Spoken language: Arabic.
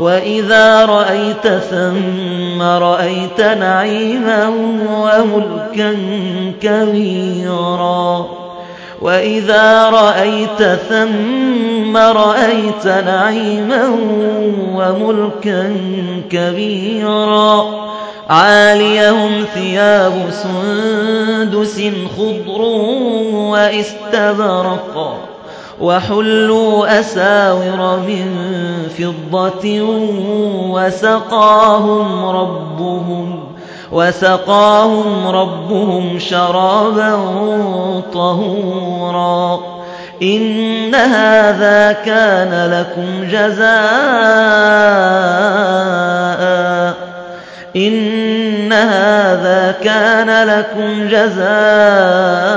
وَإِذَا رَأَيْتَ ثَمَّ رَأَيْتَ نَعِيمًا وَمُلْكًا كَبِيرًا وَإِذَا رَأَيْتَ ثَمَّ رَأَيْتَ نَعِيمًا وَمُلْكًا كَبِيرًا عَالِيَهُمْ ثِيَابُ سُندُسٍ خُضْرٌ وَإِسْتَبْرَقٌ وَحُلُّوا أَسَاوِرَ مِن فِضَّةٍ وَسَقَاهُمْ رَبُّهُمْ وَسَقَاهُمْ رَبُّهُمْ شَرَابًا طَهُورًا إِنَّ هَٰذَا كَانَ لَكُمْ جَزَاءً إِنَّ هَٰذَا كَانَ لَكُمْ جَزَاءً